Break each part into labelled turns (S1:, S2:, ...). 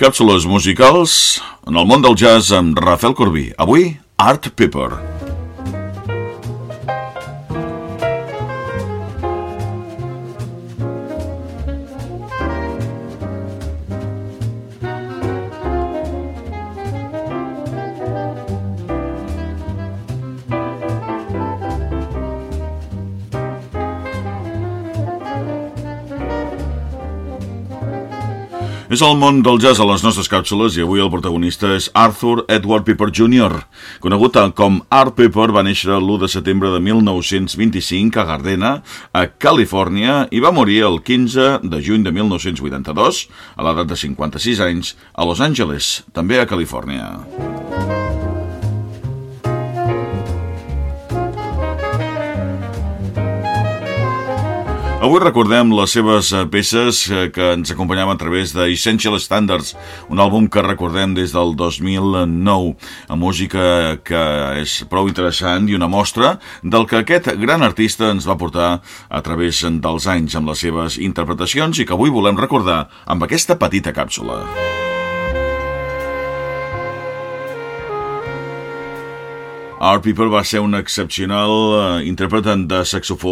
S1: Càpsules musicals en el món del jazz amb Rafael Corbí. Avui, Art Pepper. És el món del jazz a les nostres càpsules i avui el protagonista és Arthur Edward Piper Jr. Conegut com Art Piper, va néixer l'1 de setembre de 1925 a Gardena, a Califòrnia, i va morir el 15 de juny de 1982, a l'edat de 56 anys, a Los Angeles, també a Califòrnia. Avui recordem les seves eh, peces eh, que ens acompanyaven a través de Essential Standards, un àlbum que recordem des del 2009, amb música que és prou interessant i una mostra del que aquest gran artista ens va portar a través dels anys amb les seves interpretacions i que avui volem recordar amb aquesta petita càpsula. Art Piper va ser un excepcional uh, intèrpret de saxofó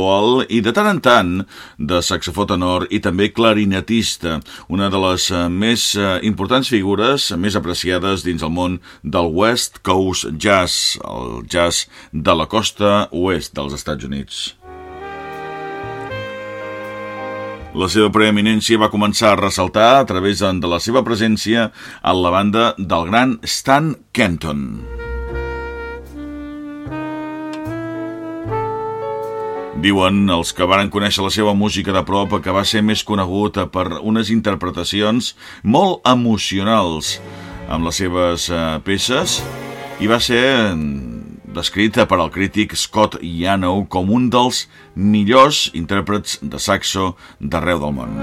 S1: i de tant en tant de saxofó tenor i també clarinetista, una de les uh, més uh, importants figures, més apreciades dins el món del West Coast Jazz, el jazz de la costa oest dels Estats Units. La seva preeminència va començar a ressaltar a través de la seva presència a la banda del gran Stan Kenton. Diuen els que varen conèixer la seva música de prop que va ser més conegut per unes interpretacions molt emocionals amb les seves eh, peces i va ser mm, descrita per al crític Scott Yanow com un dels millors intèrprets de saxo d'arreu del món.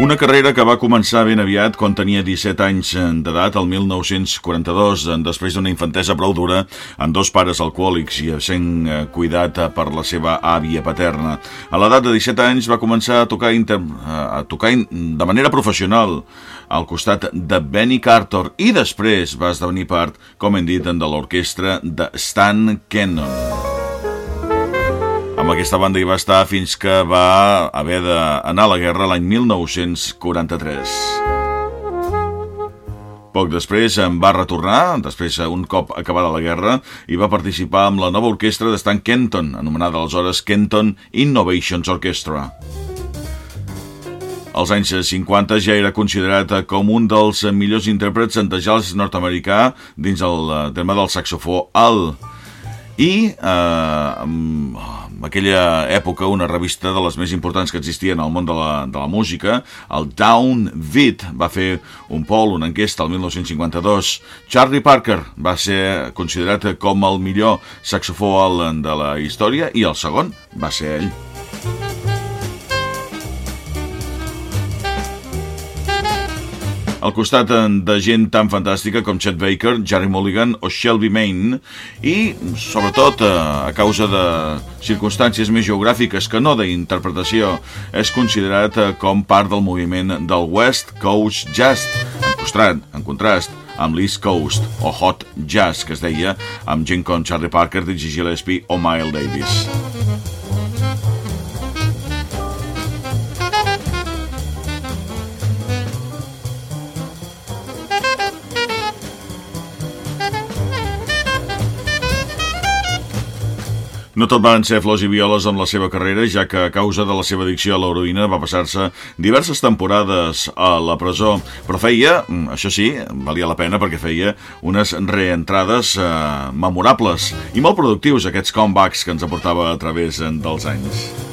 S1: Una carrera que va començar ben aviat quan tenia 17 anys d'edat, el 1942, després d'una infantesa prou dura, amb dos pares alcohòlics i sent eh, cuidat per la seva àvia paterna. A l'edat de 17 anys va començar a tocar, inter... a tocar de manera professional al costat de Benny Carter i després va esdevenir part, com hem dit, de l'orquestra de Stan Kennon. Amb aquesta banda hi va estar fins que va haver d'anar a la guerra l'any 1943. Poc després en va retornar, després un cop acabada la guerra, i va participar amb la nova orquestra de Stan Kenton, anomenada aleshores Kenton Innovations Orchestra. Als anys 50 ja era considerat com un dels millors intèrprets de jazz nord-americà dins el tema del saxofó alt. I eh, en aquella època una revista de les més importants que existien al món de la, de la música, el Downbeat, va fer un poll, una enquesta el 1952. Charlie Parker va ser considerat com el millor saxofó de la història i el segon va ser ell. Al costat de gent tan fantàstica com Chet Baker, Jerry Mulligan o Shelby Main i, sobretot, eh, a causa de circumstàncies més geogràfiques que no d'interpretació, és considerat eh, com part del moviment del West Coast Jazz, en contrast, en contrast amb l'East Coast o Hot Jazz, que es deia amb gent com Charlie Parker, Dizzy Gillespie o Miles Davis. No tot van ser flors i violes amb la seva carrera, ja que a causa de la seva addicció a l'heroïna va passar-se diverses temporades a la presó, però feia, mm, això sí, valia la pena perquè feia unes reentrades eh, memorables i molt productius aquests comebacks que ens aportava a través dels anys.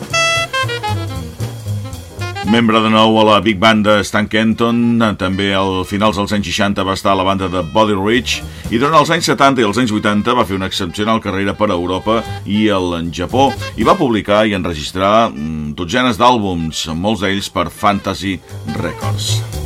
S1: Membre de nou a la Big Band de Stan Kenton, també al finals dels anys 60 va estar a la banda de Body Rich i durant els anys 70 i els anys 80 va fer una excepcional carrera per a Europa i el Japó i va publicar i enregistrar mm, dotzenes d'àlbums, molts d'ells per Fantasy Records.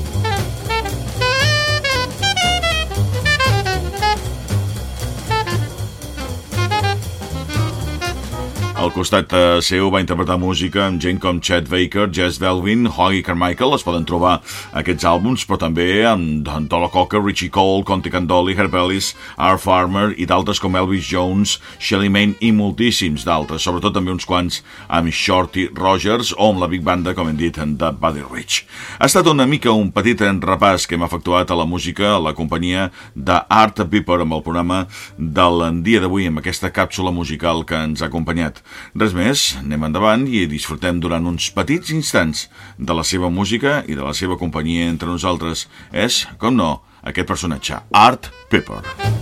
S1: Al costat eh, seu va interpretar música amb gent com Chet Baker, Jess Belvin, Hoggy Carmichael, es poden trobar aquests àlbums, però també amb Dolo Cocker, Richie Cole, Conte Candoli, Herb Ellis, Art Farmer i d'altres com Elvis Jones, Shelly Main i moltíssims d'altres, sobretot també uns quants amb Shorty Rogers o amb la Big Banda, com hem dit, de Buddy Rich. Ha estat una mica un petit repàs que hem efectuat a la música, a la companyia d'Art Piper amb el programa del dia d'avui, amb aquesta càpsula musical que ens ha acompanyat. Res més, anem endavant i disfrutem durant uns petits instants de la seva música i de la seva companyia entre nosaltres. És, com no, aquest personatge, Art Pepper.